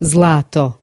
Zlato.